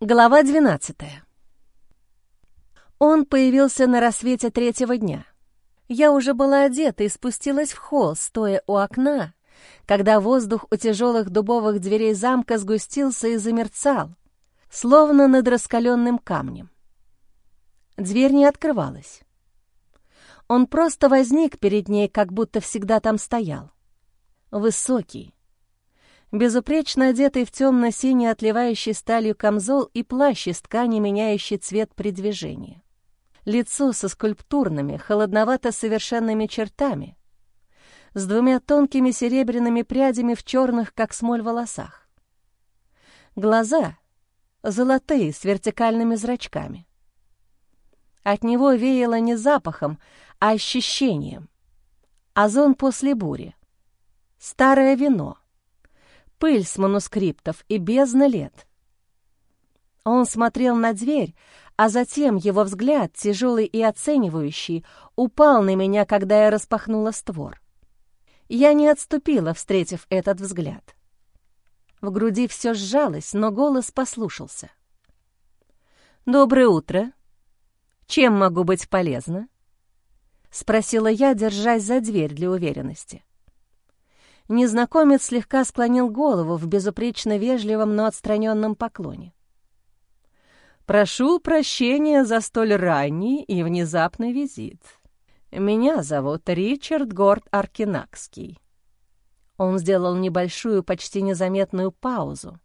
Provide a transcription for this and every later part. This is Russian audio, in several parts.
Глава 12 Он появился на рассвете третьего дня. Я уже была одета и спустилась в холл, стоя у окна, когда воздух у тяжелых дубовых дверей замка сгустился и замерцал, словно над раскаленным камнем. Дверь не открывалась. Он просто возник перед ней, как будто всегда там стоял. Высокий, безупречно одетый в темно-синий отливающий сталью камзол и плащ из ткани, меняющий цвет при движении. Лицо со скульптурными, холодновато-совершенными чертами, с двумя тонкими серебряными прядями в черных, как смоль, волосах. Глаза золотые, с вертикальными зрачками. От него веяло не запахом, а ощущением. Озон после бури. Старое вино — пыль с манускриптов и бездна лет. Он смотрел на дверь, а затем его взгляд, тяжелый и оценивающий, упал на меня, когда я распахнула створ. Я не отступила, встретив этот взгляд. В груди все сжалось, но голос послушался. «Доброе утро. Чем могу быть полезна?» — спросила я, держась за дверь для уверенности. Незнакомец слегка склонил голову в безупречно вежливом, но отстраненном поклоне. «Прошу прощения за столь ранний и внезапный визит. Меня зовут Ричард Горд Аркинакский». Он сделал небольшую, почти незаметную паузу,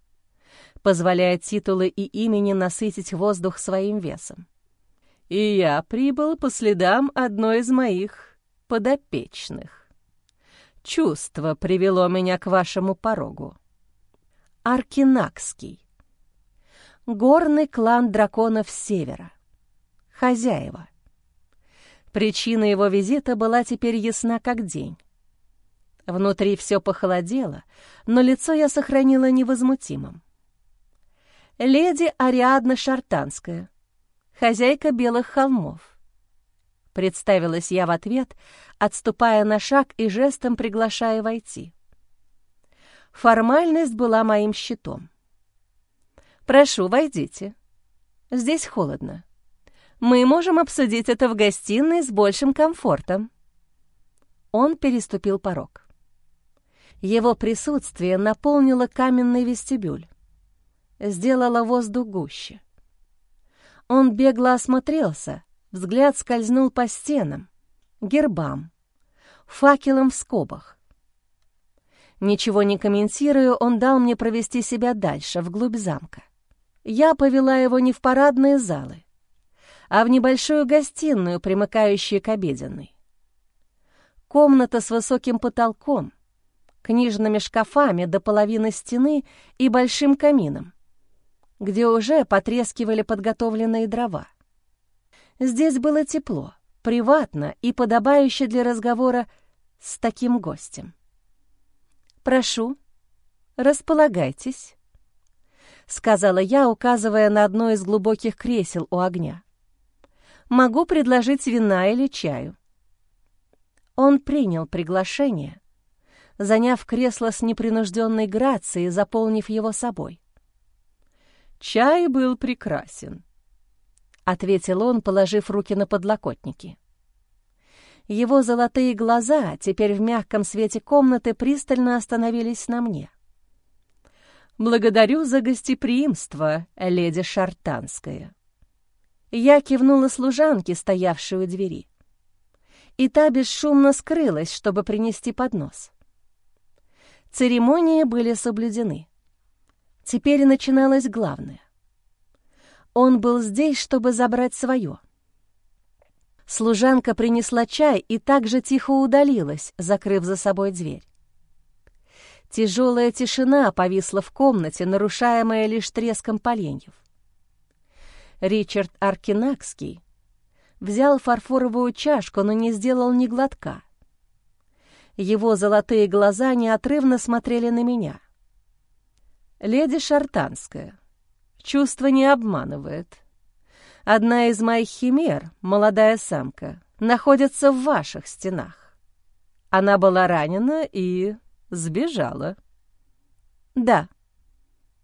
позволяя титулы и имени насытить воздух своим весом. «И я прибыл по следам одной из моих подопечных». Чувство привело меня к вашему порогу. Аркинакский. Горный клан драконов Севера. Хозяева. Причина его визита была теперь ясна как день. Внутри все похолодело, но лицо я сохранила невозмутимым. Леди Ариадна Шартанская, хозяйка Белых холмов. Представилась я в ответ, отступая на шаг и жестом приглашая войти. Формальность была моим щитом. «Прошу, войдите. Здесь холодно. Мы можем обсудить это в гостиной с большим комфортом». Он переступил порог. Его присутствие наполнило каменный вестибюль, сделало воздух гуще. Он бегло осмотрелся, Взгляд скользнул по стенам, гербам, факелам в скобах. Ничего не комментируя, он дал мне провести себя дальше, вглубь замка. Я повела его не в парадные залы, а в небольшую гостиную, примыкающую к обеденной. Комната с высоким потолком, книжными шкафами до половины стены и большим камином, где уже потрескивали подготовленные дрова. Здесь было тепло, приватно и подобающе для разговора с таким гостем. «Прошу, располагайтесь», — сказала я, указывая на одно из глубоких кресел у огня. «Могу предложить вина или чаю». Он принял приглашение, заняв кресло с непринужденной грацией, заполнив его собой. Чай был прекрасен. — ответил он, положив руки на подлокотники. Его золотые глаза, теперь в мягком свете комнаты, пристально остановились на мне. «Благодарю за гостеприимство, леди Шартанская». Я кивнула служанке, стоявшей у двери. И та бесшумно скрылась, чтобы принести поднос. Церемонии были соблюдены. Теперь начиналось главное. Он был здесь, чтобы забрать свое. Служанка принесла чай и также тихо удалилась, закрыв за собой дверь. Тяжелая тишина повисла в комнате, нарушаемая лишь треском поленьев. Ричард Аркинакский взял фарфоровую чашку, но не сделал ни глотка. Его золотые глаза неотрывно смотрели на меня. «Леди Шартанская», Чувство не обманывает. Одна из моих химер, молодая самка, находится в ваших стенах. Она была ранена и сбежала. Да.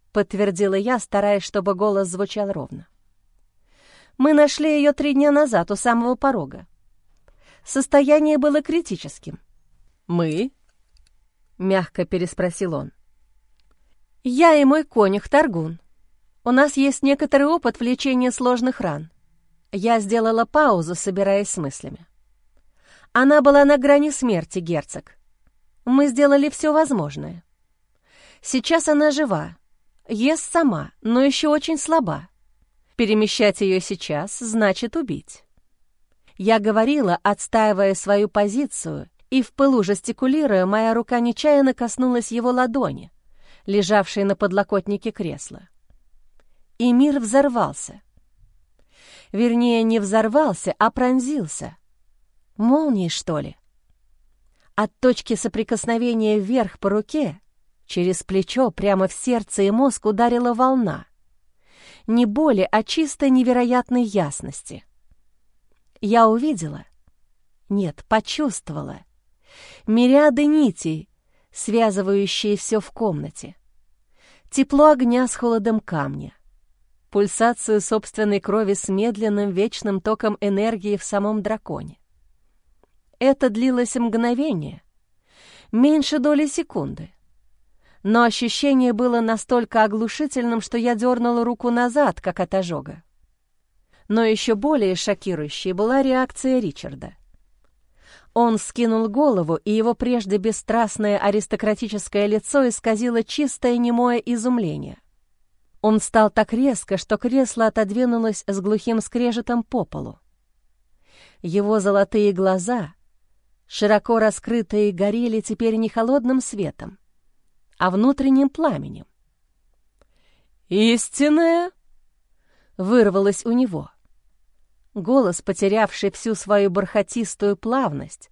— подтвердила я, стараясь, чтобы голос звучал ровно. «Мы нашли ее три дня назад у самого порога. Состояние было критическим». «Мы?» — мягко переспросил он. «Я и мой конюх Таргун. У нас есть некоторый опыт в лечении сложных ран. Я сделала паузу, собираясь с мыслями. Она была на грани смерти, герцог. Мы сделали все возможное. Сейчас она жива, ест сама, но еще очень слаба. Перемещать ее сейчас значит убить. Я говорила, отстаивая свою позицию, и в пылу жестикулируя, моя рука нечаянно коснулась его ладони, лежавшей на подлокотнике кресла. И мир взорвался. Вернее, не взорвался, а пронзился. Молнией, что ли? От точки соприкосновения вверх по руке Через плечо прямо в сердце и мозг ударила волна. Не боли, а чисто невероятной ясности. Я увидела, нет, почувствовала, мириады нитей, связывающие все в комнате. Тепло огня с холодом камня, пульсацию собственной крови с медленным вечным током энергии в самом драконе. Это длилось мгновение, меньше доли секунды но ощущение было настолько оглушительным, что я дернула руку назад, как от ожога. Но еще более шокирующей была реакция Ричарда. Он скинул голову, и его прежде бесстрастное аристократическое лицо исказило чистое немое изумление. Он встал так резко, что кресло отодвинулось с глухим скрежетом по полу. Его золотые глаза, широко раскрытые, горели теперь не холодным светом, а внутренним пламенем. «Истинная?» — вырвалось у него. Голос, потерявший всю свою бархатистую плавность,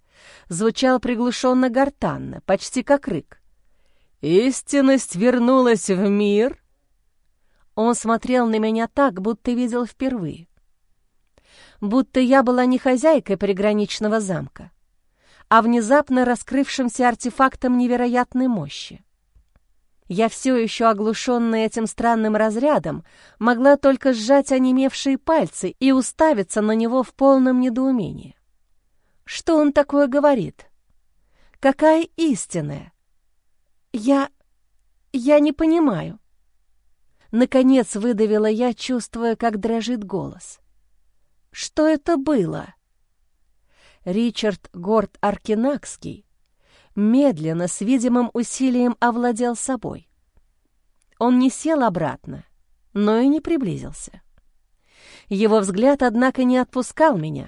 звучал приглушенно-гортанно, почти как рык. «Истинность вернулась в мир?» Он смотрел на меня так, будто видел впервые. Будто я была не хозяйкой приграничного замка, а внезапно раскрывшимся артефактом невероятной мощи. Я все еще оглушенная этим странным разрядом, могла только сжать онемевшие пальцы и уставиться на него в полном недоумении. Что он такое говорит? Какая истинная? Я... я не понимаю. Наконец выдавила я, чувствуя, как дрожит голос. Что это было? Ричард Горд Аркинакский медленно, с видимым усилием овладел собой. Он не сел обратно, но и не приблизился. Его взгляд, однако, не отпускал меня,